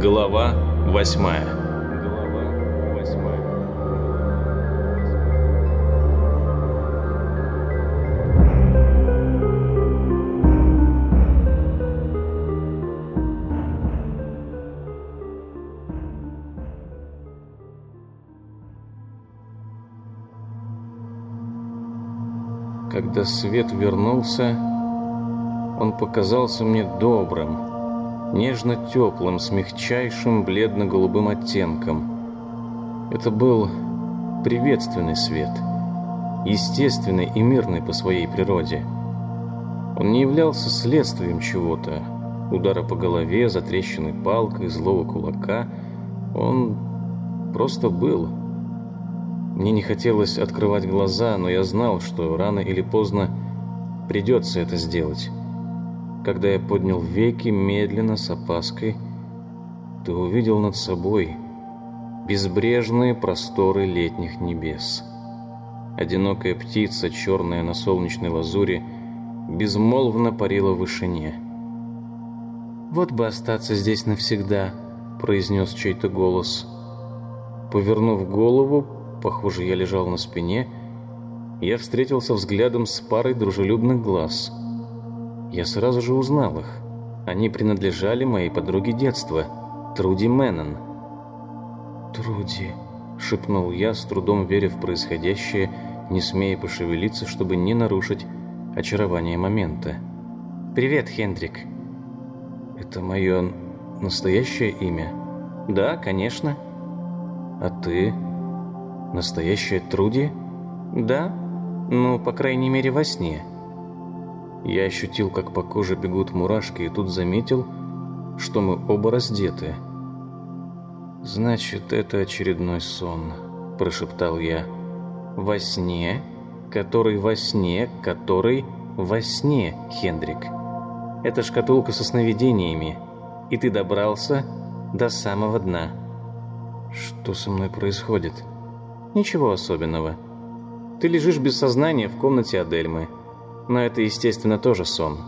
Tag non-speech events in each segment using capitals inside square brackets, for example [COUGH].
Глава восьмая. Когда свет вернулся, он показался мне добрым, нежно-теплым, с мягчайшим бледно-голубым оттенком. Это был приветственный свет, естественный и мирный по своей природе. Он не являлся следствием чего-то, удара по голове, затрещенной палкой, злого кулака. Он просто был. Мне не хотелось открывать глаза, но я знал, что рано или поздно придется это сделать. Когда я поднял веки медленно, с опаской, то увидел над собой безбрежные просторы летних небес. Одинокая птица, черная на солнечной лазури, безмолвно парила в вышине. «Вот бы остаться здесь навсегда», — произнес чей-то голос. Повернув голову, похоже, я лежал на спине, я встретился взглядом с парой дружелюбных глаз. Я сразу же узнал их. Они принадлежали моей подруге детства, Труди Мэннон. «Труди», — шепнул я, с трудом веря в происходящее, не смея пошевелиться, чтобы не нарушить очарование момента. «Привет, Хендрик». «Это мое настоящее имя?» «Да, конечно». «А ты?» Настоящая Труди? Да, ну, по крайней мере, во сне. Я ощутил, как по коже бегут мурашки, и тут заметил, что мы оба раздеты. «Значит, это очередной сон», – прошептал я. «Во сне, который во сне, который во сне, Хендрик. Это шкатулка со сновидениями, и ты добрался до самого дна». «Что со мной происходит?» Ничего особенного. Ты лежишь без сознания в комнате Адельмы. Но это, естественно, тоже сон.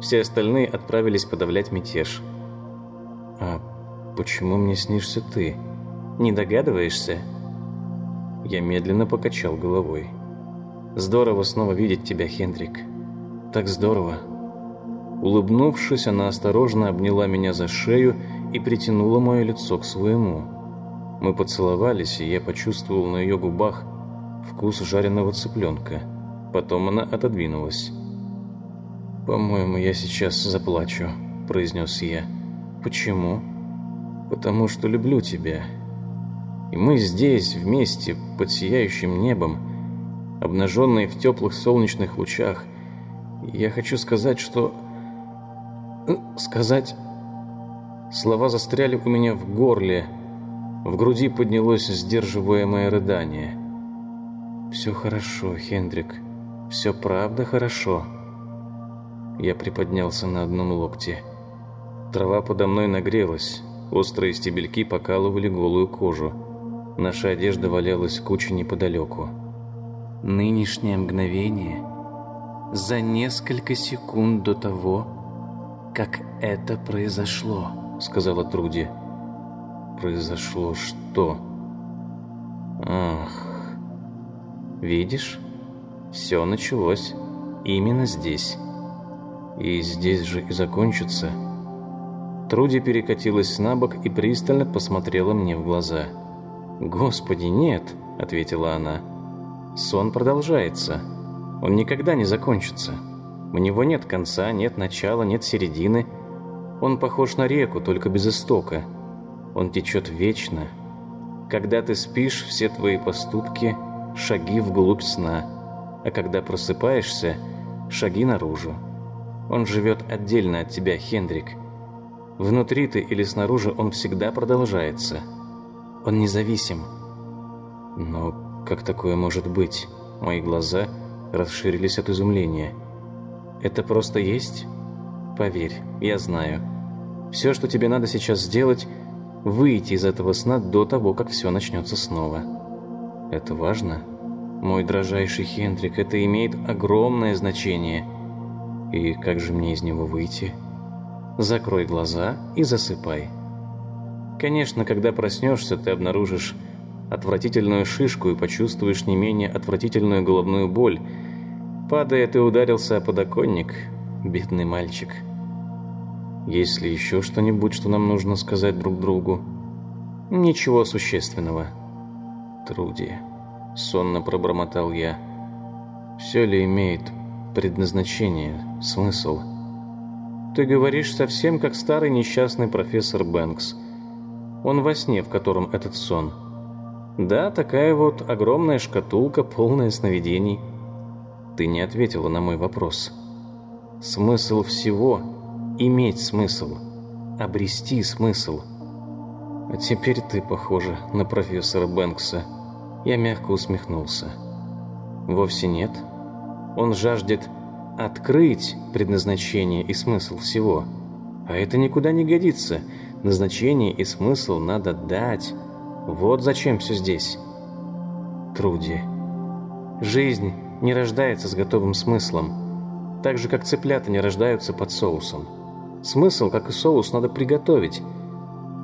Все остальные отправились подавлять мятеж. А почему мне снишься ты? Не догадываешься? Я медленно покачал головой. Здорово снова видеть тебя, Хендрик. Так здорово. Улыбнувшись, она осторожно обняла меня за шею и притянула мое лицо к своему. Мы поцеловались, и я почувствовал на ее губах вкус жареного цыпленка. Потом она отодвинулась. «По-моему, я сейчас заплачу», – произнес я. «Почему?» «Потому что люблю тебя. И мы здесь, вместе, под сияющим небом, обнаженные в теплых солнечных лучах. Я хочу сказать, что... Э, сказать...» Слова застряли у меня в горле, – в груди поднялось сдерживаемое рыдание. «Все хорошо, Хендрик. Все правда хорошо». Я приподнялся на одном локте. Трава подо мной нагрелась. Острые стебельки покалывали голую кожу. Наша одежда валялась кучей неподалеку. Нынешнее мгновение за несколько секунд до того, как это произошло, сказала Труди произошло что? Ах, видишь, все началось именно здесь. И здесь же и закончится. Труди перекатилась на бок и пристально посмотрела мне в глаза. «Господи, нет!» – ответила она. «Сон продолжается. Он никогда не закончится. У него нет конца, нет начала, нет середины. Он похож на реку, только без истока. Он течет вечно. Когда ты спишь, все твои поступки – шаги вглубь сна, а когда просыпаешься – шаги наружу. Он живет отдельно от тебя, Хендрик. Внутри ты или снаружи он всегда продолжается. Он независим. Но как такое может быть? Мои глаза расширились от изумления. Это просто есть? Поверь, я знаю. Все, что тебе надо сейчас сделать – выйти из этого сна до того, как все начнется снова. Это важно? Мой дрожайший Хендрик, это имеет огромное значение. И как же мне из него выйти? Закрой глаза и засыпай. Конечно, когда проснешься, ты обнаружишь отвратительную шишку и почувствуешь не менее отвратительную головную боль. Падая, ты ударился о подоконник, бедный мальчик. Есть ли еще что-нибудь, что нам нужно сказать друг другу? Ничего существенного. Труди, сонно пробормотал я. Все ли имеет предназначение, смысл? Ты говоришь совсем как старый несчастный профессор Бэнкс – он во сне, в котором этот сон. Да, такая вот огромная шкатулка, полная сновидений. Ты не ответила на мой вопрос. Смысл всего — иметь смысл, обрести смысл. А теперь ты похожа на профессора Бэнкса. Я мягко усмехнулся. Вовсе нет. Он жаждет открыть предназначение и смысл всего. А это никуда не годится — Назначение и смысл надо дать. Вот зачем все здесь. Труди. Жизнь не рождается с готовым смыслом. Так же, как цыплята не рождаются под соусом. Смысл, как и соус, надо приготовить.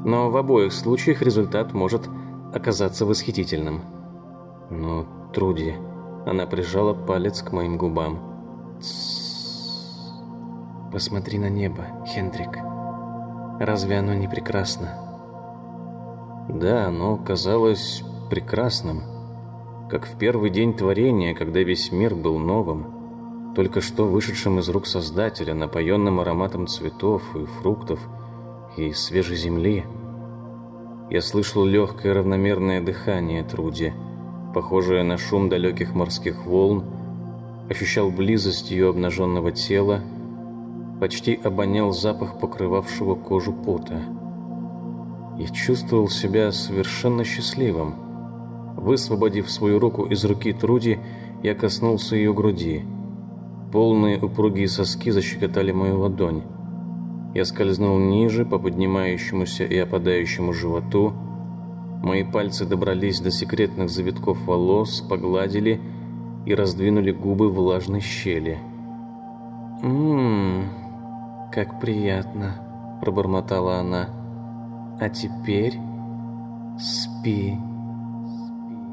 Но в обоих случаях результат может оказаться восхитительным. Но, Труди, она прижала палец к моим губам. Посмотри на небо, Хендрик. Разве оно не прекрасно? Да, оно казалось прекрасным, как в первый день творения, когда весь мир был новым, только что вышедшим из рук Создателя, напоенным ароматом цветов и фруктов и свежей земли. Я слышал легкое равномерное дыхание Труди, похожее на шум далеких морских волн, ощущал близость ее обнаженного тела почти обонял запах покрывавшего кожу пота. Я чувствовал себя совершенно счастливым. Высвободив свою руку из руки Труди, я коснулся ее груди. Полные упругие соски защекотали мою ладонь. Я скользнул ниже по поднимающемуся и опадающему животу. Мои пальцы добрались до секретных завитков волос, погладили и раздвинули губы влажной щели. «Ммм...» как приятно», — пробормотала она. «А теперь спи».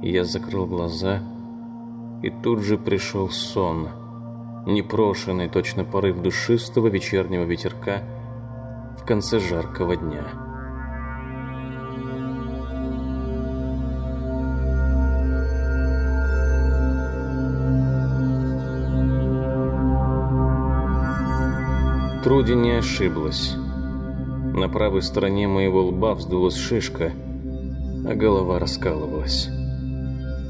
Я закрыл глаза, и тут же пришел сон, непрошенный точно порыв душистого вечернего ветерка в конце жаркого дня. Труди не ошиблась. На правой стороне моего лба вздулась шишка, а голова раскалывалась.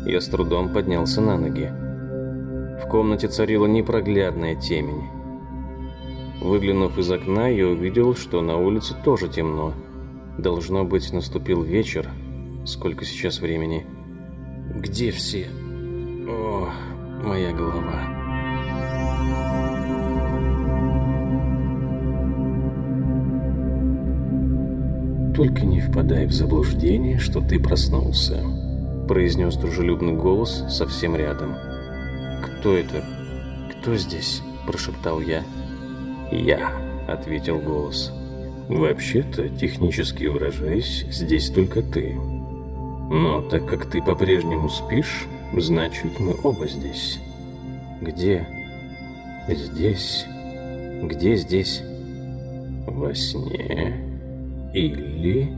Я с трудом поднялся на ноги. В комнате царила непроглядная темень. Выглянув из окна, я увидел, что на улице тоже темно. Должно быть, наступил вечер. Сколько сейчас времени? Где все? О, моя голова. «Только не впадай в заблуждение, что ты проснулся», — произнес дружелюбный голос совсем рядом. «Кто это? Кто здесь?» — прошептал я. «Я», — ответил голос. «Вообще-то, технически выражаясь, здесь только ты. Но так как ты по-прежнему спишь, значит, мы оба здесь». «Где?» «Здесь». «Где здесь?» «Во сне». Или...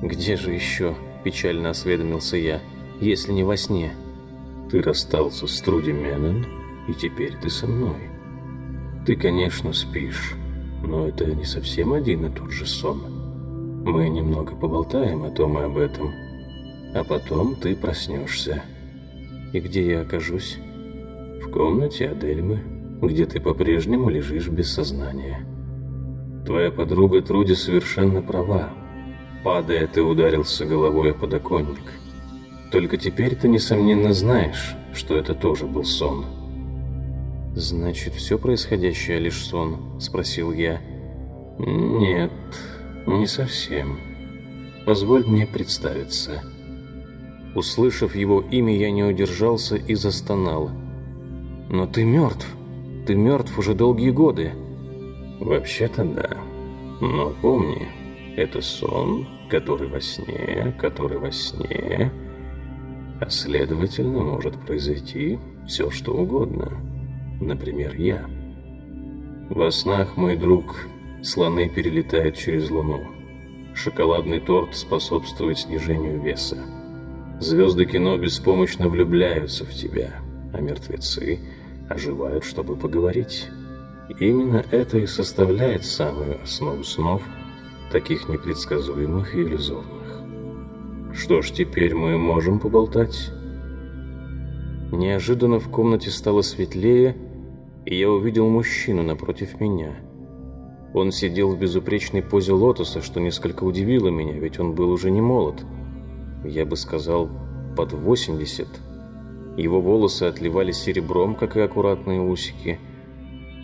Где же еще, печально осведомился я, если не во сне? Ты расстался с Труди Меннон, и теперь ты со мной. Ты, конечно, спишь, но это не совсем один и тот же сон. Мы немного поболтаем о том и об этом, а потом ты проснешься. И где я окажусь? В комнате Адельмы, где ты по-прежнему лежишь без сознания. Твоя подруга Труди совершенно права. Падая, ты ударился головой о подоконник. Только теперь ты, несомненно, знаешь, что это тоже был сон. «Значит, все происходящее лишь сон?» – спросил я. «Нет, не совсем. Позволь мне представиться». Услышав его имя, я не удержался и застонал. «Но ты мертв. Ты мертв уже долгие годы». Вообще-то да. Но помни, это сон, который во сне, который во сне, а следовательно может произойти все, что угодно. Например, я. Во снах, мой друг, слоны перелетают через луну. Шоколадный торт способствует снижению веса. Звезды кино беспомощно влюбляются в тебя, а мертвецы оживают, чтобы поговорить. Именно это и составляет самую основу снов, таких непредсказуемых и иллюзорных. Что ж, теперь мы можем поболтать. Неожиданно в комнате стало светлее, и я увидел мужчину напротив меня. Он сидел в безупречной позе лотоса, что несколько удивило меня, ведь он был уже не молод. Я бы сказал, под 80. Его волосы отливали серебром, как и аккуратные усики.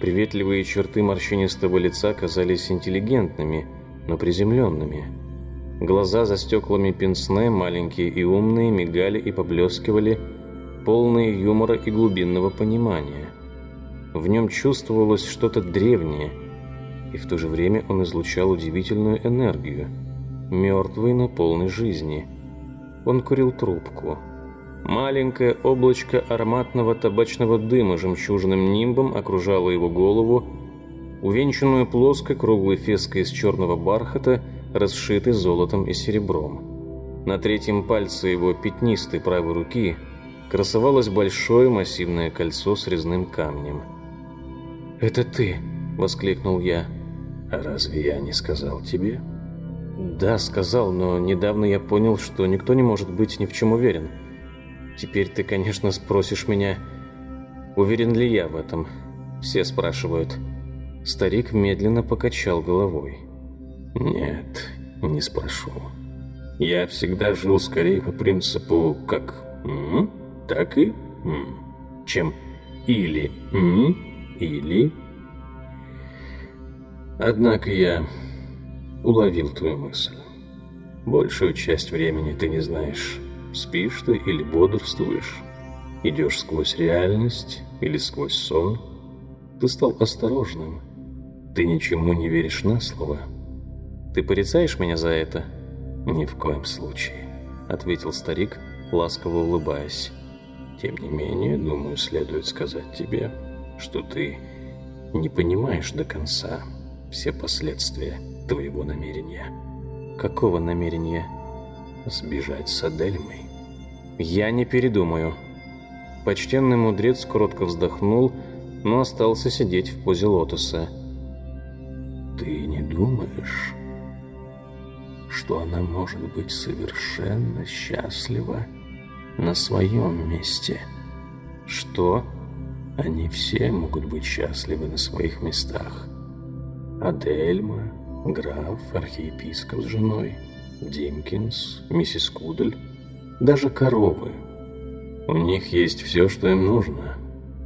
Приветливые черты морщинистого лица казались интеллигентными, но приземленными. Глаза за стеклами пенсне, маленькие и умные, мигали и поблескивали, полные юмора и глубинного понимания. В нем чувствовалось что-то древнее, и в то же время он излучал удивительную энергию, мертвый, но полный жизни. Он курил трубку. Маленькое облачко ароматного табачного дыма жемчужным нимбом окружало его голову, увенчанную плоской круглой феской из черного бархата, расшитой золотом и серебром. На третьем пальце его пятнистой правой руки – красовалось большое массивное кольцо с резным камнем. «Это ты!» — воскликнул я. «А разве я не сказал тебе?» «Да, сказал, но недавно я понял, что никто не может быть ни в чем уверен. Теперь ты, конечно, спросишь меня, уверен ли я в этом. Все спрашивают». Старик медленно покачал головой. «Нет, не спрошу. Я всегда жил скорее по принципу, как... М? так и м, чем или м, или. Однако я уловил твою мысль. Большую часть времени ты не знаешь, спишь ты или бодрствуешь, идешь сквозь реальность или сквозь сон. Ты стал осторожным. Ты ничему не веришь на слово. Ты порицаешь меня за это? Ни в коем случае, ответил старик, ласково улыбаясь. Тем не менее, думаю, следует сказать тебе, что ты не понимаешь до конца все последствия твоего намерения. Какого намерения? Сбежать с Адельмой. Я не передумаю. Почтенный мудрец коротко вздохнул, но остался сидеть в позе лотоса. Ты не думаешь, что она может быть совершенно счастлива на своем месте. Что? Они все могут быть счастливы на своих местах. Адельма, граф, архиепископ с женой, Димкинс, миссис Кудель, даже коровы. У них есть все, что им нужно.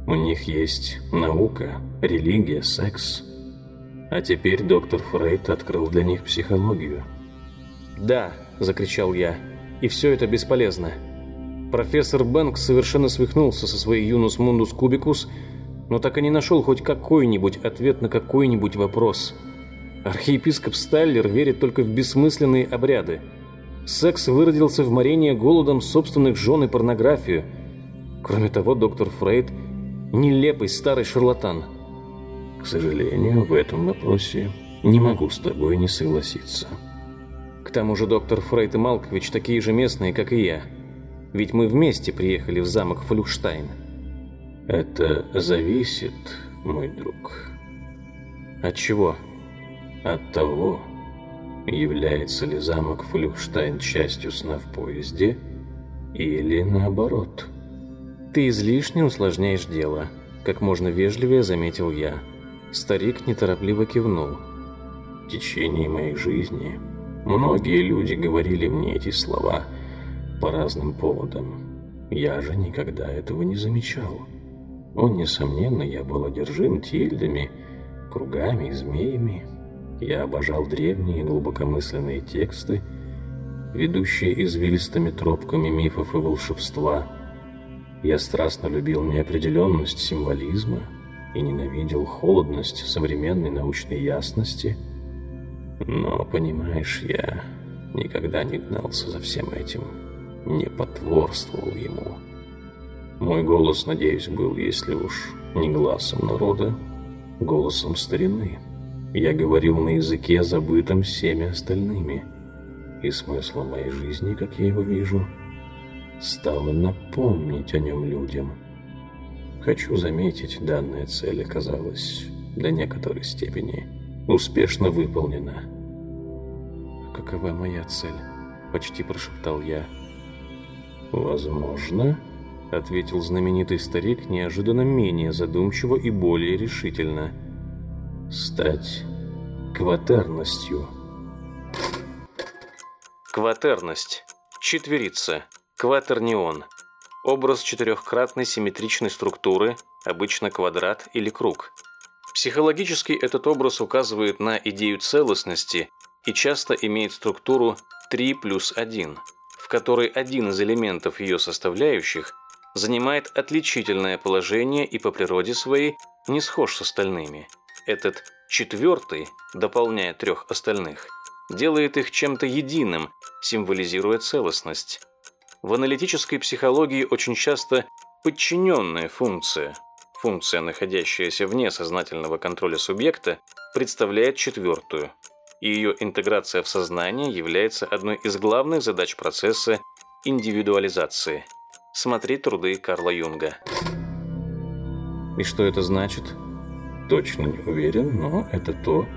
У них есть наука, религия, секс. А теперь доктор Фрейд открыл для них психологию. «Да!» – закричал я. «И все это бесполезно!» Профессор Бэнкс совершенно свихнулся со своей Юнус Мундус Кубикус, но так и не нашел хоть какой-нибудь ответ на какой-нибудь вопрос. Архиепископ Стайлер верит только в бессмысленные обряды. Секс выродился в морение голодом собственных жен и порнографию. Кроме того, доктор Фрейд – нелепый старый шарлатан. К сожалению, в этом вопросе не могу с тобой не согласиться. К тому же доктор Фрейд и Малкович такие же местные, как и я – ведь мы вместе приехали в замок Флюхштайн. Это зависит, мой друг. От чего? От того, является ли замок Флюхштайн частью сна в поезде или наоборот. Ты излишне усложняешь дело, как можно вежливее заметил я. Старик неторопливо кивнул. В течение моей жизни многие люди говорили мне эти слова – по разным поводам. Я же никогда этого не замечал. Он, несомненно, я был одержим тильдами, кругами и змеями. Я обожал древние глубокомысленные тексты, ведущие извилистыми тропками мифов и волшебства. Я страстно любил неопределенность символизма и ненавидел холодность современной научной ясности. Но, понимаешь, я никогда не гнался за всем этим, не потворствовал ему. Мой голос, надеюсь, был, если уж не глазом народа, голосом старины. Я говорил на языке, забытом всеми остальными. И смыслом моей жизни, как я его вижу, стало напомнить о нем людям. Хочу заметить, данная цель оказалась до некоторой степени успешно выполнена. «Какова моя цель?» — почти прошептал я. «Возможно», — ответил знаменитый старик неожиданно менее задумчиво и более решительно. «Стать кватерностью». Кватерность. Четверица. Кватернион. Образ четырехкратной симметричной структуры, обычно квадрат или круг. Психологически этот образ указывает на идею целостности и часто имеет структуру 3 плюс 1, в которой один из элементов ее составляющих занимает отличительное положение и по природе своей не схож с остальными. Этот четвертый, дополняя трех остальных, делает их чем-то единым, символизируя целостность. В аналитической психологии очень часто подчиненная функция, функция, находящаяся вне сознательного контроля субъекта, представляет четвертую, и ее интеграция в сознание является одной из главных задач процесса индивидуализации. Смотри труды Карла Юнга. И что это значит? Точно не уверен, но это то,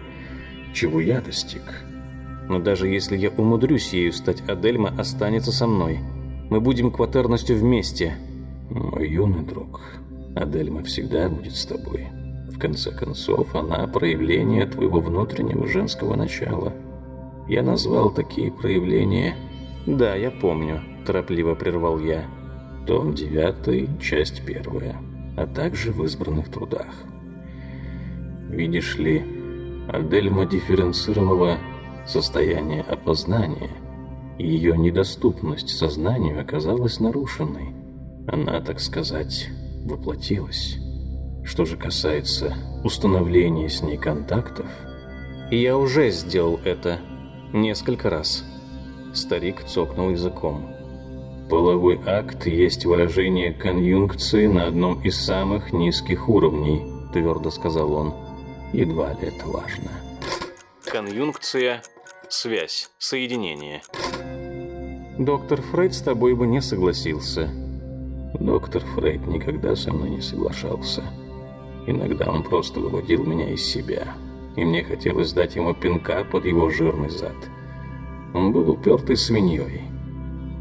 чего я достиг. Но даже если я умудрюсь ею стать, Адельма останется со мной. Мы будем кватерностью вместе. Мой юный друг, Адельма всегда будет с тобой. В конце концов, она проявление твоего внутреннего женского начала. Я назвал такие проявления... Да, я помню, торопливо прервал я. Том 9, часть 1, а также в избранных трудах. Видишь ли, Адельма дифференцировала состояние опознания, ее недоступность сознанию оказалась нарушенной. Она, так сказать, воплотилась. Что же касается установления с ней контактов... Я уже сделал это несколько раз. Старик цокнул языком. Половой акт есть выражение конъюнкции на одном из самых низких уровней, твердо сказал он. Едва ли это важно. Конъюнкция – связь, соединение. Доктор Фрейд с тобой бы не согласился. Доктор Фрейд никогда со мной не соглашался. Иногда он просто выводил меня из себя, и мне хотелось дать ему пинка под его жирный зад. Он был упертой свиньей.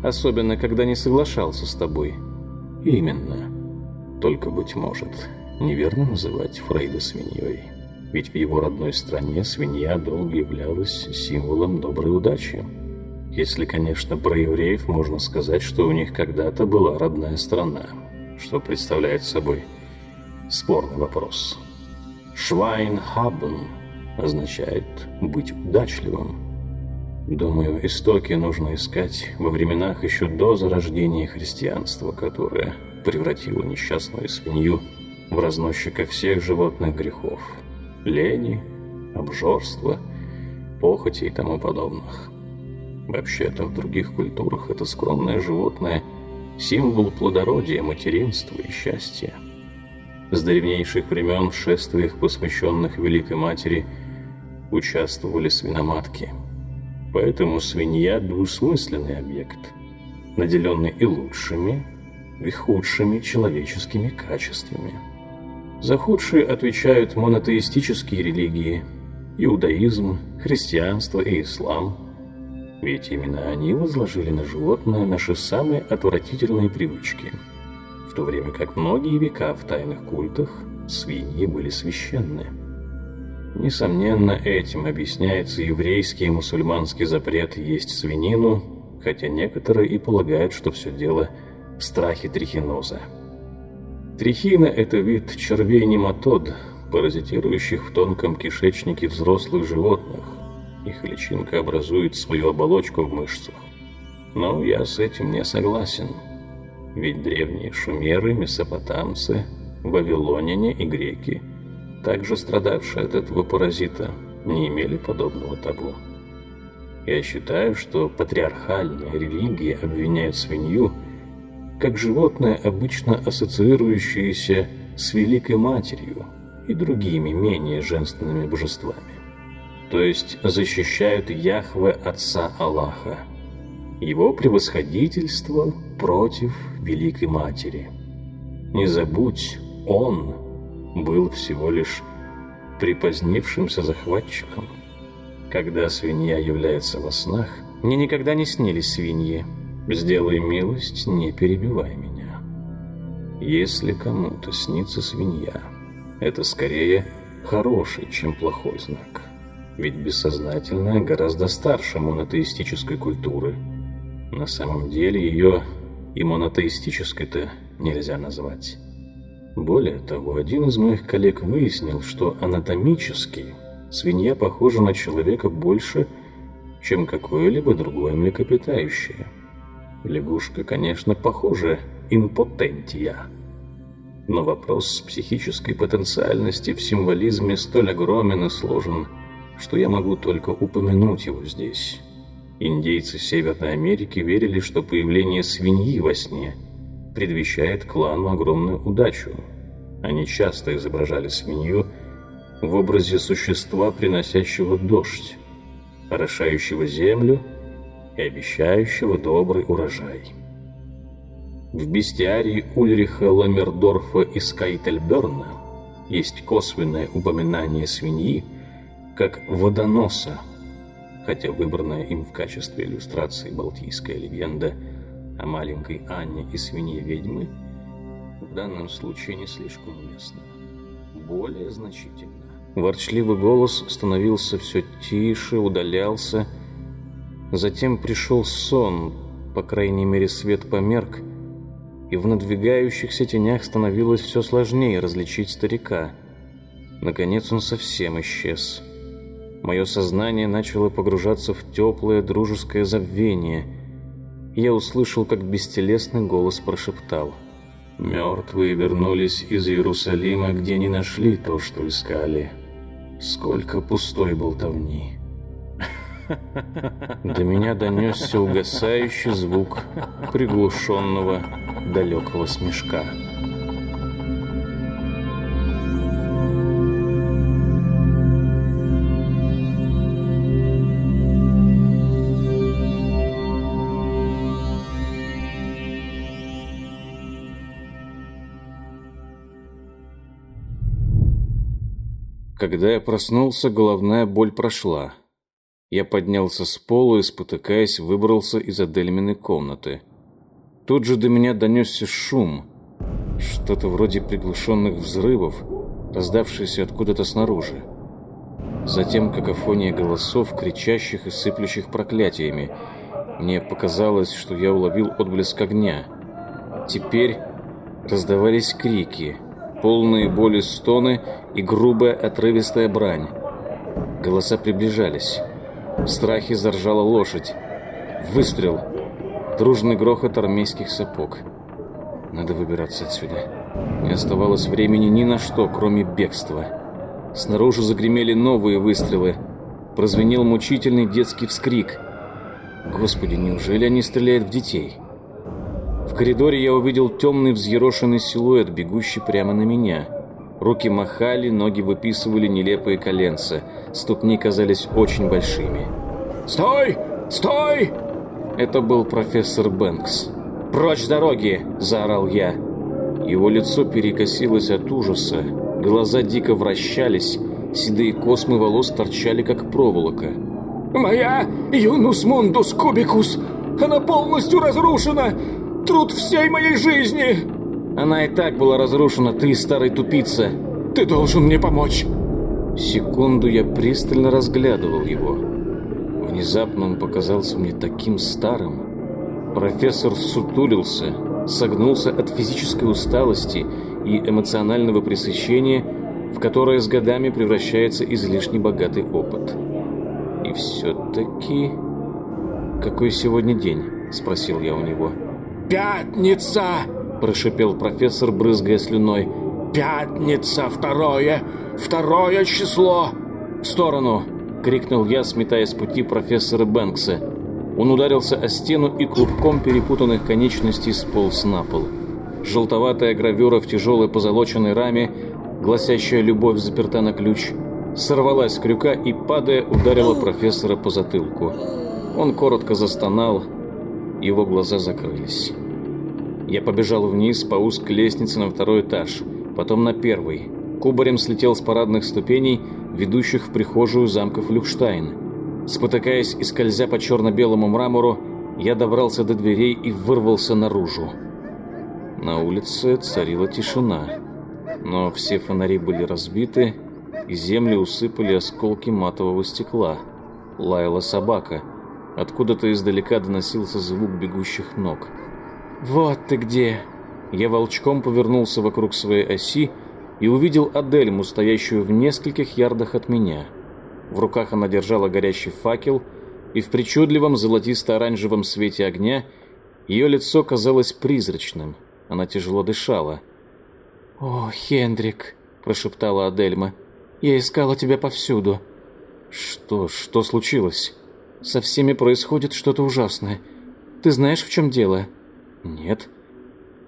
Особенно, когда не соглашался с тобой. Именно. Только, быть может, неверно называть Фрейда свиньей. Ведь в его родной стране свинья долго являлась символом доброй удачи. Если, конечно, про евреев можно сказать, что у них когда-то была родная страна, что представляет собой спорный вопрос. «Швайнхабен» означает «быть удачливым». Думаю, истоки нужно искать во временах еще до зарождения христианства, которое превратило несчастную свинью в разносчика всех животных грехов – лени, обжорства, похоти и тому подобных. Вообще-то в других культурах это скромное животное – символ плодородия, материнства и счастья. С древнейших времен в шествиях, посвященных Великой Матери, участвовали свиноматки. Поэтому свинья – двусмысленный объект, наделенный и лучшими, и худшими человеческими качествами. За худшие отвечают монотеистические религии – иудаизм, христианство и ислам. Ведь именно они возложили на животное наши самые отвратительные привычки – в то время как многие века в тайных культах свиньи были священны. Несомненно, этим объясняется еврейский и мусульманский запрет есть свинину, хотя некоторые и полагают, что все дело в страхе трихиноза. Трихина – это вид червей-нематод, паразитирующих в тонком кишечнике взрослых животных. Их личинка образует свою оболочку в мышцах. Но я с этим не согласен – ведь древние шумеры, месопотамцы, вавилоняне и греки, также страдавшие от этого паразита, не имели подобного табу. Я считаю, что патриархальная религия обвиняет свинью как животное, обычно ассоциирующееся с Великой Матерью и другими менее женственными божествами. То есть защищают Яхве Отца Аллаха, его превосходительство против Великой Матери. Не забудь, он был всего лишь припозднившимся захватчиком. Когда свинья является во снах, мне никогда не снились свиньи. Сделай милость, не перебивай меня. Если кому-то снится свинья, это скорее хороший, чем плохой знак. Ведь бессознательное гораздо старше монотеистической культуры. На самом деле ее и монотеистической-то нельзя назвать. Более того, один из моих коллег выяснил, что анатомически свинья похожа на человека больше, чем какое-либо другое млекопитающее. Лягушка, конечно, похожа импотентия. Но вопрос психической потенциальности в символизме столь огромен и сложен, что я могу только упомянуть его здесь. Индейцы Северной Америки верили, что появление свиньи во сне – предвещает клану огромную удачу. Они часто изображали свинью в образе существа, приносящего дождь, орошающего землю и обещающего добрый урожай. В бестиарии Ульриха Ламердорфа и Скайтельберна есть косвенное упоминание свиньи как водоноса, хотя выбранная им в качестве иллюстрации балтийская легенда – о маленькой Анне и свинье-ведьмы в данном случае не слишком уместно. Более значительно. Ворчливый голос становился все тише, удалялся. Затем пришел сон, по крайней мере свет померк, и в надвигающихся тенях становилось все сложнее различить старика. Наконец он совсем исчез. Мое сознание начало погружаться в теплое дружеское забвение – я услышал, как бестелесный голос прошептал. «Мертвые вернулись из Иерусалима, где не нашли то, что искали. Сколько пустой болтовни!» До меня донесся угасающий звук приглушенного далекого смешка. Когда я проснулся, головная боль прошла. Я поднялся с пола и, спотыкаясь, выбрался из Адельминой комнаты. Тут же до меня донесся шум, что-то вроде приглушенных взрывов, раздавшееся откуда-то снаружи. Затем какофония голосов, кричащих и сыплющих проклятиями. Мне показалось, что я уловил отблеск огня. Теперь раздавались крики — полные боли стоны и грубая отрывистая брань. Голоса приближались. В страхе заржала лошадь. Выстрел. Дружный грохот армейских сапог. Надо выбираться отсюда. Не оставалось времени ни на что, кроме бегства. Снаружи загремели новые выстрелы. Прозвенел мучительный детский вскрик. Господи, неужели они стреляют в детей? В коридоре я увидел темный взъерошенный силуэт, бегущий прямо на меня. Руки махали, ноги выписывали нелепые коленца. Ступни казались очень большими. «Стой! Стой!» Это был профессор Бэнкс. «Прочь с дороги!» – заорал я. Его лицо перекосилось от ужаса. Глаза дико вращались, седые космы волос торчали, как проволока. «Моя Юнус Мундус Кубикус! Она полностью разрушена! Труд всей моей жизни!» «Она и так была разрушена, ты старый тупица!» «Ты должен мне помочь!» Секунду я пристально разглядывал его. Внезапно он показался мне таким старым. Профессор сутулился, согнулся от физической усталости и эмоционального пресыщения, в которое с годами превращается излишне богатый опыт. И все-таки... «Какой сегодня день?» – спросил я у него. «Пятница!» – прошипел профессор, брызгая слюной. «Пятница, второе, второе число!» «В сторону!» — крикнул я, сметая с пути профессора Бэнкса. Он ударился о стену и клубком перепутанных конечностей сполз на пол. Желтоватая гравюра в тяжелой позолоченной раме, гласящая «Любовь заперта на ключ», сорвалась с крюка и, падая, ударила профессора по затылку. Он коротко застонал, его глаза закрылись. Я побежал вниз по узкой лестнице на второй этаж, потом на первый. Кубарем слетел с парадных ступеней, ведущих в прихожую замка Флюхштайн. Спотыкаясь и скользя по черно-белому мрамору, я добрался до дверей и вырвался наружу. На улице царила тишина, но все фонари были разбиты, и землю усыпали осколки матового стекла. Лаяла собака. Откуда-то издалека доносился звук бегущих ног. «Вот ты где!» Я волчком повернулся вокруг своей оси и увидел Адельму, стоящую в нескольких ярдах от меня. В руках она держала горящий факел, и в причудливом золотисто-оранжевом свете огня ее лицо казалось призрачным. Она тяжело дышала. «О, Хендрик!» – прошептала Адельма. «Я искала тебя повсюду». «Что? Что случилось?» «Со всеми происходит что-то ужасное. Ты знаешь, в чем дело?» «Нет».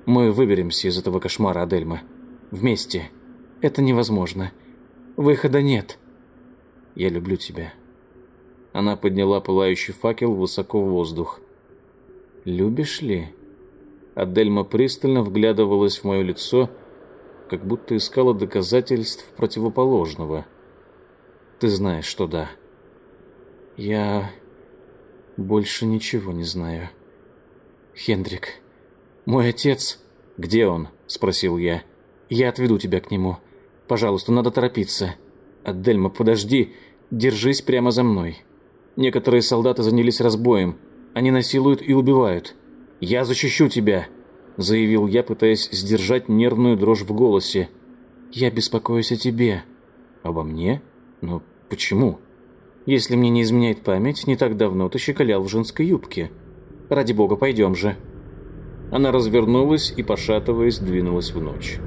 «Мы выберемся из этого кошмара, Адельма. Вместе. Это невозможно. Выхода нет». «Я люблю тебя». Она подняла пылающий факел высоко в воздух. «Любишь ли?» Адельма пристально вглядывалась в мое лицо, как будто искала доказательств противоположного. «Ты знаешь, что да». «Я больше ничего не знаю». «Хендрик, мой отец...» «Где он?» — спросил я. «Я отведу тебя к нему. Пожалуйста, надо торопиться». «Адельма, подожди, держись прямо за мной». Некоторые солдаты занялись разбоем. Они насилуют и убивают. Я защищу тебя, заявил я, пытаясь сдержать нервную дрожь в голосе. Я беспокоюсь о тебе. Обо мне? Но почему? Если мне не изменяет память, не так давно ты щеколял в женской юбке. Ради бога, пойдем же. Она развернулась и, пошатываясь, двинулась в ночь.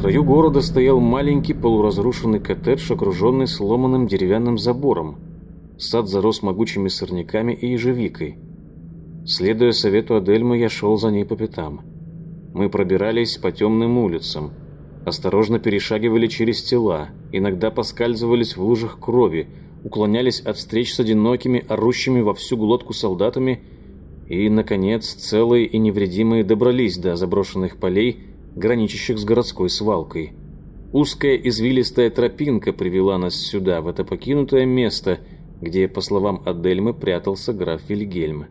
краю города стоял маленький полуразрушенный коттедж, окруженный сломанным деревянным забором. Сад зарос могучими сорняками и ежевикой. Следуя совету Адельмы, я шел за ней по пятам. Мы пробирались по темным улицам, осторожно перешагивали через тела, иногда поскальзывались в лужах крови, уклонялись от встреч с одинокими, орущими во всю глотку солдатами и, наконец, целые и невредимые добрались до заброшенных полей, граничащих с городской свалкой. Узкая извилистая тропинка привела нас сюда, в это покинутое место, где, по словам Адельмы, прятался граф Вильгельм.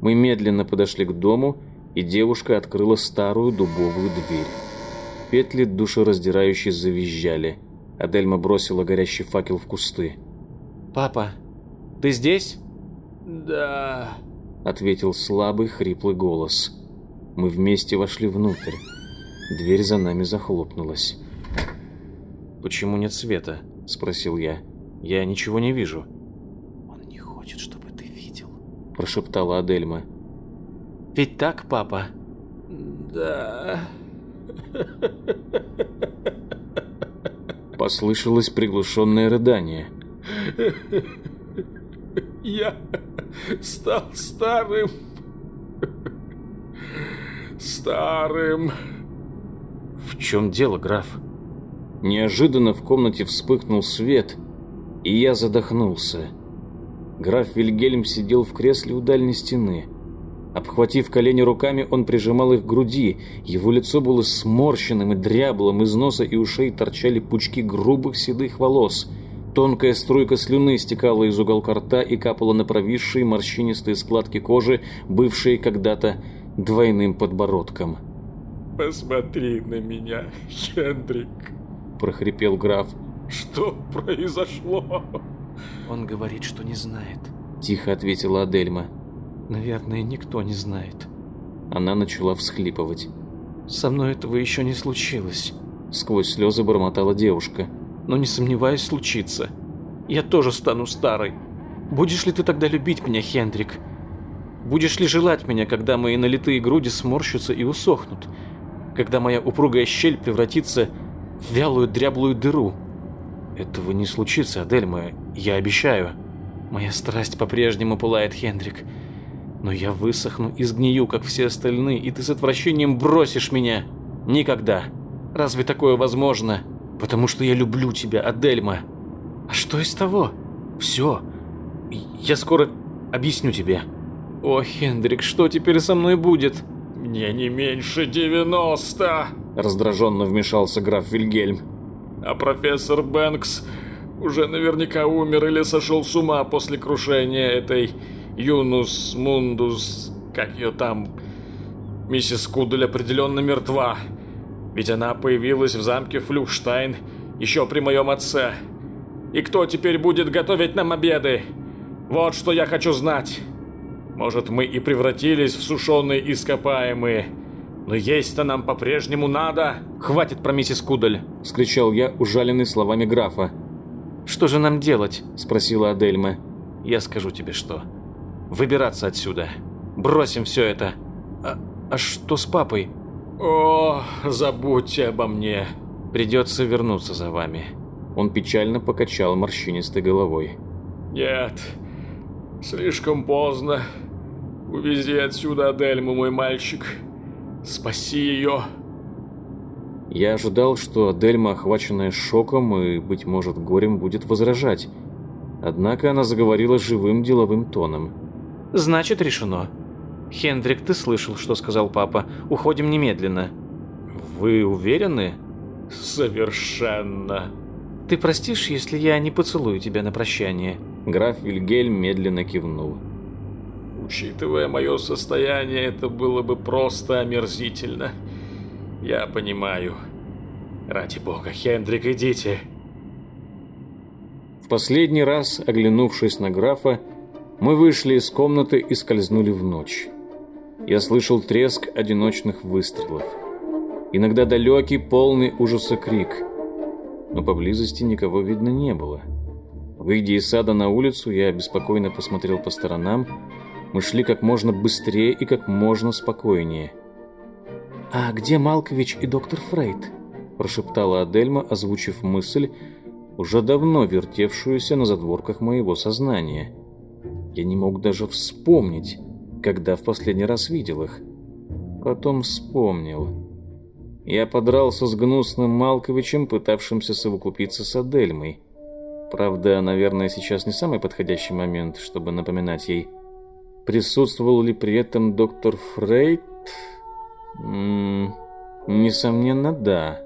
Мы медленно подошли к дому, и девушка открыла старую дубовую дверь. Петли душераздирающе завизжали. Адельма бросила горящий факел в кусты. «Папа, ты здесь?» «Да», — ответил слабый, хриплый голос. Мы вместе вошли внутрь. Дверь за нами захлопнулась. «Почему нет света?» – спросил я. «Я ничего не вижу». «Он не хочет, чтобы ты видел», – прошептала Адельма. «Ведь так, папа?» «Да...» Послышалось приглушенное рыдание. «Я стал старым...» «Старым...» «В чем дело, граф?» Неожиданно в комнате вспыхнул свет, и я задохнулся. Граф Вильгельм сидел в кресле у дальней стены. Обхватив колени руками, он прижимал их к груди. Его лицо было сморщенным и дряблым, из носа и ушей торчали пучки грубых седых волос. Тонкая струйка слюны стекала из уголка рта и капала на провисшие морщинистые складки кожи, бывшие когда-то двойным подбородком. «Посмотри на меня, Хендрик!» – прохрипел граф. «Что произошло?» «Он говорит, что не знает», – тихо ответила Адельма. «Наверное, никто не знает». Она начала всхлипывать. «Со мной этого еще не случилось», – сквозь слезы бормотала девушка. «Но не сомневаюсь случится. Я тоже стану старой». Будешь ли ты тогда любить меня, Хендрик? Будешь ли желать меня, когда мои налитые груди сморщатся и усохнут? Когда моя упругая щель превратится в вялую дряблую дыру? Этого не случится, Адельма, я обещаю. Моя страсть по-прежнему пылает, Хендрик. Но я высохну и сгнию, как все остальные, и ты с отвращением бросишь меня. Никогда. Разве такое возможно? Потому что я люблю тебя, Адельма. А что из того? Все. Я скоро объясню тебе. «О, Хендрик, что теперь со мной будет?» «Мне не меньше девяносто!» Раздраженно вмешался граф Вильгельм. «А профессор Бэнкс уже наверняка умер или сошел с ума после крушения этой Юнус Мундус, как ее там... Миссис Кудель определенно мертва, ведь она появилась в замке Флюхштайн еще при моем отце. И кто теперь будет готовить нам обеды? Вот что я хочу знать!» Может, мы и превратились в сушеные ископаемые, но есть-то нам по-прежнему надо. Хватит про миссис Кудель, скричал я, ужаленный словами графа. Что же нам делать? спросила Адельма. Я скажу тебе что. Выбираться отсюда. Бросим все это. А, а что с папой? О, забудьте обо мне. Придется вернуться за вами. Он печально покачал морщинистой головой. Нет, слишком поздно. Увези отсюда Адельму, мой мальчик. Спаси ее. Я ожидал, что Адельма, охваченная шоком и, быть может, горем, будет возражать. Однако она заговорила живым деловым тоном. «Значит, решено. Хендрик, ты слышал, что сказал папа. Уходим немедленно». «Вы уверены?» «Совершенно». «Ты простишь, если я не поцелую тебя на прощание?» Граф Вильгельм медленно кивнул. Учитывая мое состояние, это было бы просто омерзительно. Я понимаю. Ради бога, Хендрик, идите. В последний раз, оглянувшись на графа, мы вышли из комнаты и скользнули в ночь. Я слышал треск одиночных выстрелов. Иногда далекий, полный ужаса крик. Но поблизости никого видно не было. Выйдя из сада на улицу, я беспокойно посмотрел по сторонам мы шли как можно быстрее и как можно спокойнее. «А где Малкович и доктор Фрейд?» – прошептала Адельма, озвучив мысль, уже давно вертевшуюся на задворках моего сознания. Я не мог даже вспомнить, когда в последний раз видел их. Потом вспомнил. Я подрался с гнусным Малковичем, пытавшимся совокупиться с Адельмой. Правда, наверное, сейчас не самый подходящий момент, чтобы напоминать ей Присутствовал ли при этом доктор Фрейд? М -м, несомненно, да.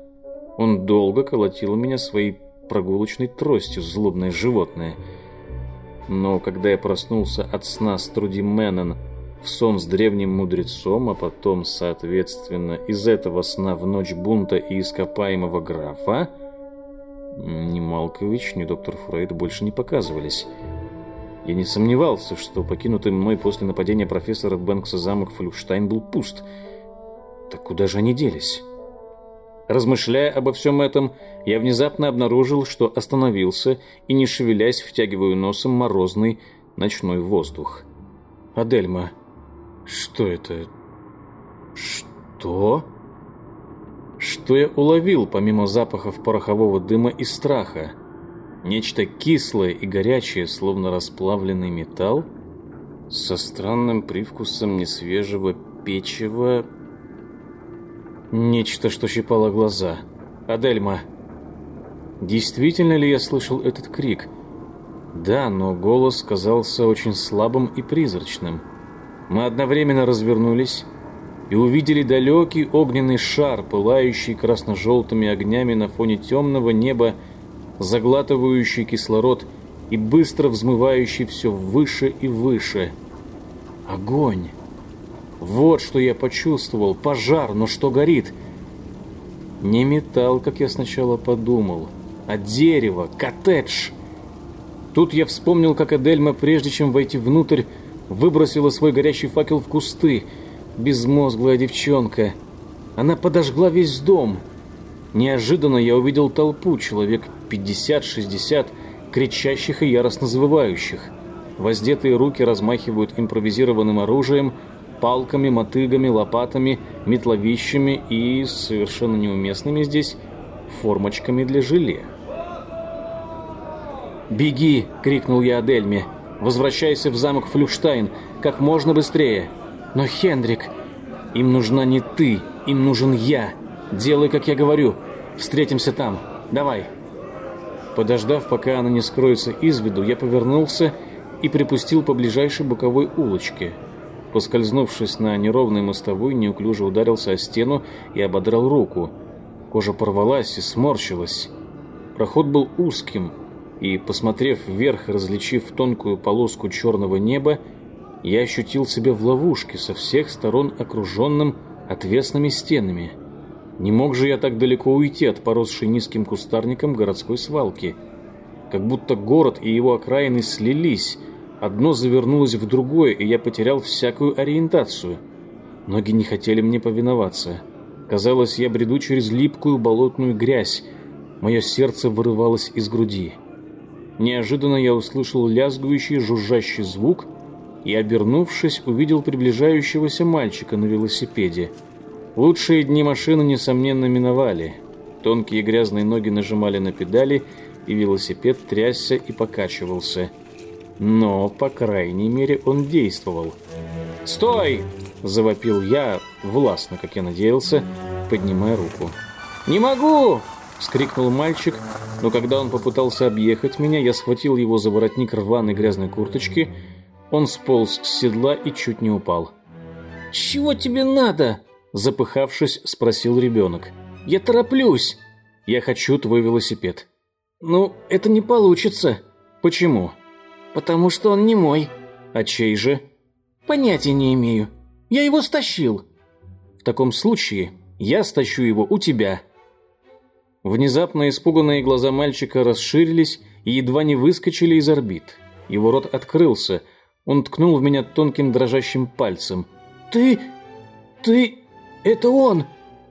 Он долго колотил меня своей прогулочной тростью, злобное животное. Но когда я проснулся от сна с Труди Мэннон в сон с древним мудрецом, а потом, соответственно, из этого сна в ночь бунта и ископаемого графа, ни Малкович, ни доктор Фрейд больше не показывались. Я не сомневался, что покинутый мной после нападения профессора Бэнкса замок Флюштайн был пуст. Так куда же они делись? Размышляя обо всем этом, я внезапно обнаружил, что остановился и, не шевелясь, втягиваю носом морозный ночной воздух. «Адельма, что это? Что?» Что я уловил, помимо запахов порохового дыма и страха? Нечто кислое и горячее, словно расплавленный металл, со странным привкусом несвежего печива. Нечто, что щипало глаза. «Адельма!» Действительно ли я слышал этот крик? Да, но голос казался очень слабым и призрачным. Мы одновременно развернулись и увидели далекий огненный шар, пылающий красно-желтыми огнями на фоне темного неба заглатывающий кислород и быстро взмывающий все выше и выше. Огонь! Вот что я почувствовал. Пожар, но что горит? Не металл, как я сначала подумал, а дерево, коттедж. Тут я вспомнил, как Эдельма, прежде чем войти внутрь, выбросила свой горящий факел в кусты. Безмозглая девчонка. Она подожгла весь дом. Неожиданно я увидел толпу, человек 50-60, кричащих и яростно завывающих. Воздетые руки размахивают импровизированным оружием, палками, мотыгами, лопатами, метловищами и, совершенно неуместными здесь, формочками для желе. «Беги!» — крикнул я Адельме. «Возвращайся в замок Флюштайн как можно быстрее!» «Но, Хендрик, им нужна не ты, им нужен я! Делай, как я говорю! Встретимся там! Давай!» Подождав, пока она не скроется из виду, я повернулся и припустил по ближайшей боковой улочке. Поскользнувшись на неровной мостовой, неуклюже ударился о стену и ободрал руку. Кожа порвалась и сморщилась. Проход был узким, и, посмотрев вверх различив тонкую полоску черного неба, я ощутил себя в ловушке со всех сторон окруженным отвесными стенами. Не мог же я так далеко уйти от поросшей низким кустарником городской свалки. Как будто город и его окраины слились, одно завернулось в другое, и я потерял всякую ориентацию. Ноги не хотели мне повиноваться. Казалось, я бреду через липкую болотную грязь. Мое сердце вырывалось из груди. Неожиданно я услышал лязгующий, жужжащий звук и, обернувшись, увидел приближающегося мальчика на велосипеде. Лучшие дни машины, несомненно, миновали. Тонкие грязные ноги нажимали на педали, и велосипед трясся и покачивался. Но, по крайней мере, он действовал. «Стой!» – завопил я, властно, как я надеялся, поднимая руку. «Не могу!» – вскрикнул мальчик, но когда он попытался объехать меня, я схватил его за воротник рваной грязной курточки. Он сполз с седла и чуть не упал. «Чего тебе надо?» – запыхавшись, спросил ребенок. «Я тороплюсь!» «Я хочу твой велосипед». «Ну, это не получится». «Почему?» «Потому что он не мой». «А чей же?» «Понятия не имею. Я его стащил». «В таком случае я стащу его у тебя». Внезапно испуганные глаза мальчика расширились и едва не выскочили из орбит. Его рот открылся. Он ткнул в меня тонким дрожащим пальцем. «Ты... ты... это он!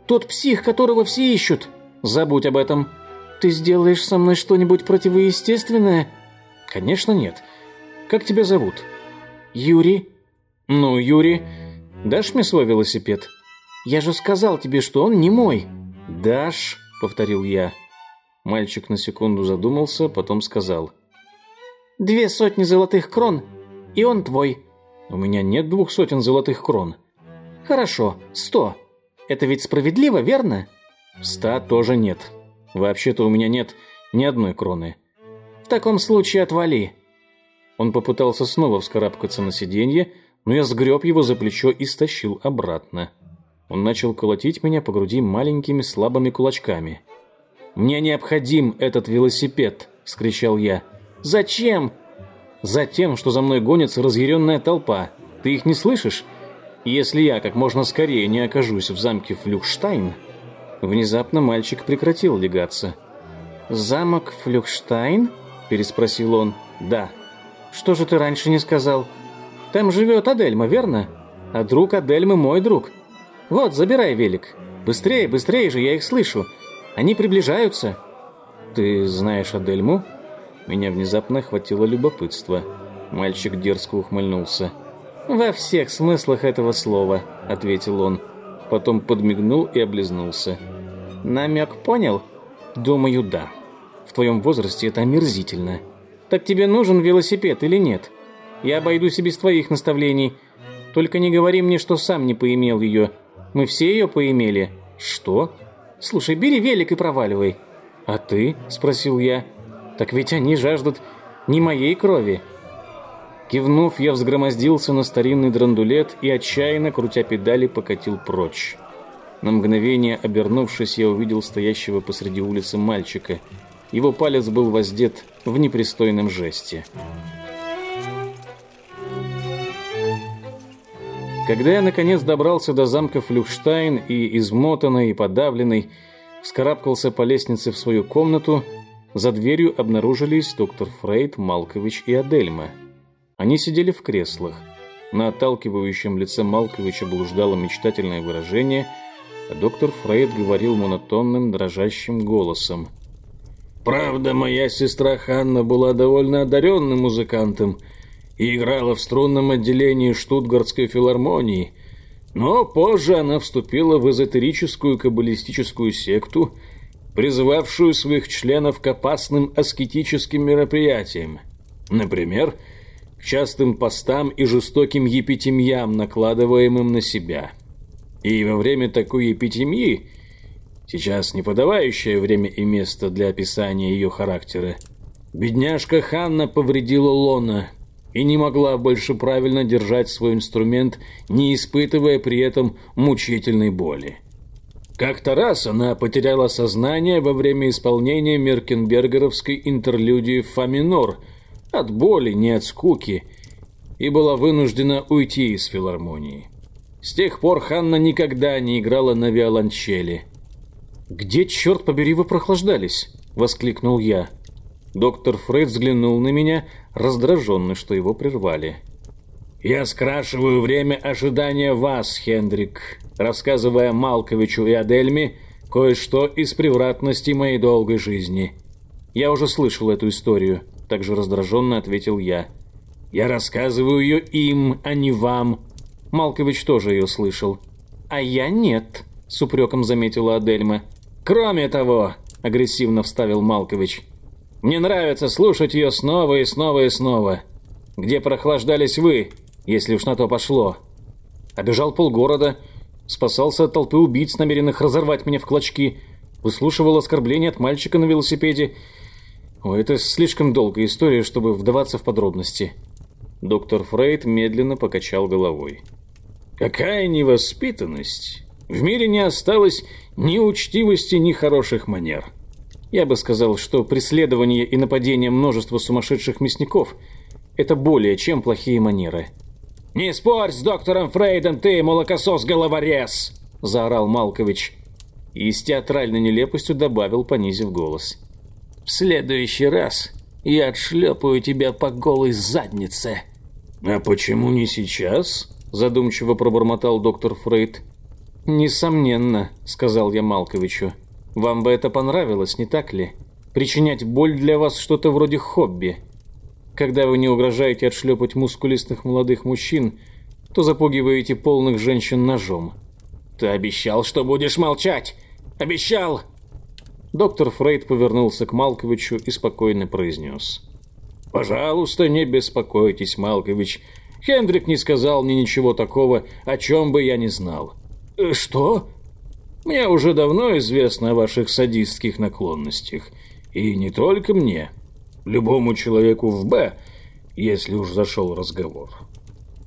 Тот псих, которого все ищут! Забудь об этом! Ты сделаешь со мной что-нибудь противоестественное?» «Конечно нет. Как тебя зовут?» «Юрий». «Ну, Юрий, дашь мне свой велосипед?» «Я же сказал тебе, что он не мой». «Дашь?» — повторил я. Мальчик на секунду задумался, потом сказал. «Две сотни золотых крон, и он твой». «У меня нет двух сотен золотых крон». «Хорошо, сто. Это ведь справедливо, верно?» «Ста тоже нет. Вообще-то у меня нет ни одной кроны». «В таком случае отвали». Он попытался снова вскарабкаться на сиденье, но я сгреб его за плечо и стащил обратно. Он начал колотить меня по груди маленькими слабыми кулачками. «Мне необходим этот велосипед!» – скричал я. «Зачем?» «Затем, что за мной гонится разъяренная толпа. Ты их не слышишь? Если я как можно скорее не окажусь в замке Флюхштайн...» Внезапно мальчик прекратил легаться. «Замок Флюхштайн?» – переспросил он. «Да». «Что же ты раньше не сказал? Там живет Адельма, верно? А друг Адельмы мой друг. Вот, забирай велик. Быстрее, быстрее же, я их слышу. Они приближаются. Ты знаешь Адельму? Меня внезапно охватило любопытство. Мальчик дерзко ухмыльнулся. «Во всех смыслах этого слова», — ответил он. Потом подмигнул и облизнулся. «Намек понял?» «Думаю, да. В твоем возрасте это омерзительно. Так тебе нужен велосипед или нет? Я обойдусь и без твоих наставлений. Только не говори мне, что сам не поимел ее. Мы все ее поимели». «Что?» «Слушай, бери велик и проваливай». «А ты?» – спросил я. «Так ведь они жаждут не моей крови». Кивнув, я взгромоздился на старинный драндулет и, отчаянно, крутя педали, покатил прочь. На мгновение, обернувшись, я увидел стоящего посреди улицы мальчика. Его палец был воздет в непристойном жесте. Когда я наконец добрался до замка Флюхштайн и, измотанный и подавленный, вскарабкался по лестнице в свою комнату, за дверью обнаружились доктор Фрейд, Малкович и Адельма. Они сидели в креслах. На отталкивающем лице Малковича блуждало мечтательное выражение, а доктор Фрейд говорил монотонным, дрожащим голосом. «Правда, моя сестра Ханна была довольно одаренным музыкантом, и играла в струнном отделении Штутгартской филармонии, но позже она вступила в эзотерическую каббалистическую секту, призывавшую своих членов к опасным аскетическим мероприятиям. Например, к частым постам и жестоким епитемьям, накладываемым на себя. И во время такой епитемии, сейчас не подавающее время и место для описания ее характера, бедняжка Ханна повредила лона и не могла больше правильно держать свой инструмент, не испытывая при этом мучительной боли. Как-то раз она потеряла сознание во время исполнения меркенбергеровской интерлюдии «Фа минор» от боли, не от скуки, и была вынуждена уйти из филармонии. С тех пор Ханна никогда не играла на виолончели. «Где, черт побери, вы прохлаждались?» — воскликнул я. Доктор Фрейд взглянул на меня, раздраженный, что его прервали. «Я скрашиваю время ожидания вас, Хендрик, рассказывая Малковичу и Адельме кое-что из превратности моей долгой жизни. Я уже слышал эту историю, также раздраженно ответил я. Я рассказываю ее им, а не вам. Малкович тоже ее слышал. А я нет, с упреком заметила Адельма. Кроме того, агрессивно вставил Малкович, мне нравится слушать ее снова и снова и снова. Где прохлаждались вы, если уж на то пошло? Обежал полгорода, спасался от толпы убийц, намеренных разорвать меня в клочки, выслушивал оскорбления от мальчика на велосипеде. О, это слишком долгая история, чтобы вдаваться в подробности. Доктор Фрейд медленно покачал головой. Какая невоспитанность! В мире не осталось ни учтивости, ни хороших манер. Я бы сказал, что преследование и нападение множества сумасшедших мясников – это более чем плохие манеры. «Не спорь с доктором Фрейдом, ты, молокосос-головорез!» – заорал Малкович. И с театральной нелепостью добавил, понизив голос. «В следующий раз я отшлепаю тебя по голой заднице». «А почему не сейчас?» – задумчиво пробормотал доктор Фрейд. «Несомненно», – сказал я Малковичу. «Вам бы это понравилось, не так ли? Причинять боль для вас что-то вроде хобби». Когда вы не угрожаете отшлепать мускулистых молодых мужчин, то запугиваете полных женщин ножом. Ты обещал, что будешь молчать! Обещал! Доктор Фрейд повернулся к Малковичу и спокойно произнес. «Пожалуйста, не беспокойтесь, Малкович. Хендрик не сказал мне ничего такого, о чем бы я не знал». «Э, «Что?» «Мне уже давно известно о ваших садистских наклонностях. И не только мне любому человеку в «Б», если уж зашел разговор.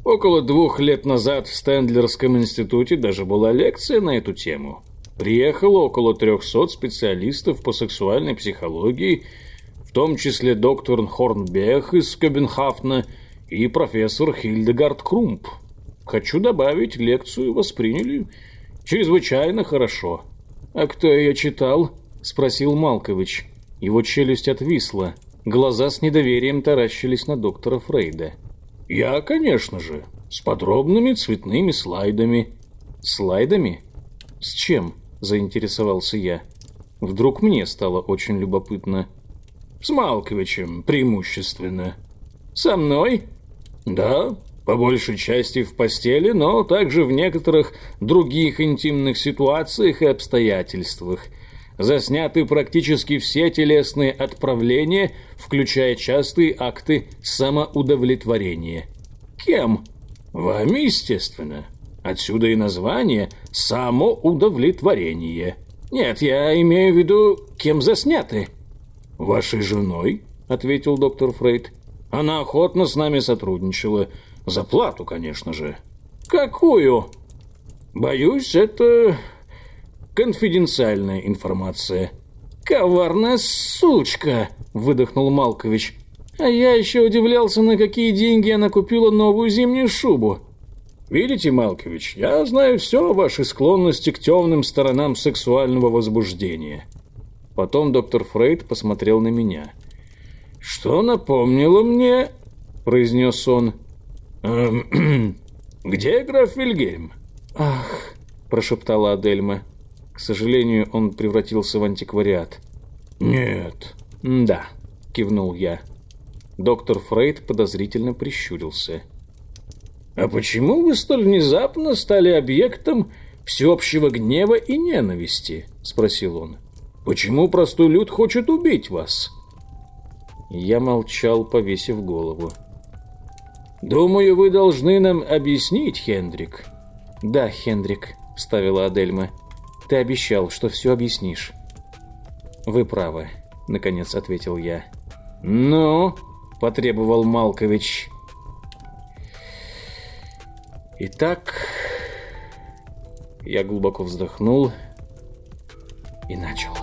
Около двух лет назад в Стендлерском институте даже была лекция на эту тему. Приехало около 300 специалистов по сексуальной психологии, в том числе доктор Хорнбех из Кёбенхафна и профессор Хильдегард Крумп. Хочу добавить, лекцию восприняли чрезвычайно хорошо. «А кто ее читал?» – спросил Малкович. Его челюсть отвисла – Глаза с недоверием таращились на доктора Фрейда. «Я, конечно же, с подробными цветными слайдами». «Слайдами? С чем?» – заинтересовался я. Вдруг мне стало очень любопытно. «С Малковичем, преимущественно». «Со мной?» «Да, по большей части в постели, но также в некоторых других интимных ситуациях и обстоятельствах – засняты практически все телесные отправления, включая частые акты самоудовлетворения. Кем? Вами, естественно. Отсюда и название «самоудовлетворение». Нет, я имею в виду, кем засняты. «Вашей женой?» — ответил доктор Фрейд. «Она охотно с нами сотрудничала. За плату, конечно же». «Какую?» «Боюсь, это Конфиденциальная информация. «Коварная сучка!» – выдохнул Малкович. «А я еще удивлялся, на какие деньги она купила новую зимнюю шубу». «Видите, Малкович, я знаю все о вашей склонности к темным сторонам сексуального возбуждения». Потом доктор Фрейд посмотрел на меня. «Что напомнило мне?» – произнес он. «Эм, [CLEARS THROAT] «Где граф Вильгельм?» «Ах!» – прошептала Адельма. К сожалению, он превратился в антиквариат. «Нет». «Да», — кивнул я. Доктор Фрейд подозрительно прищурился. «А почему вы столь внезапно стали объектом всеобщего гнева и ненависти?» — спросил он. «Почему простой люд хочет убить вас?» Я молчал, повесив голову. «Думаю, вы должны нам объяснить, Хендрик». «Да, Хендрик», — ставила Адельма. «Ты обещал, что все объяснишь». «Вы правы», — наконец ответил я. «Ну?» — потребовал Малкович. Итак, я глубоко вздохнул и начал.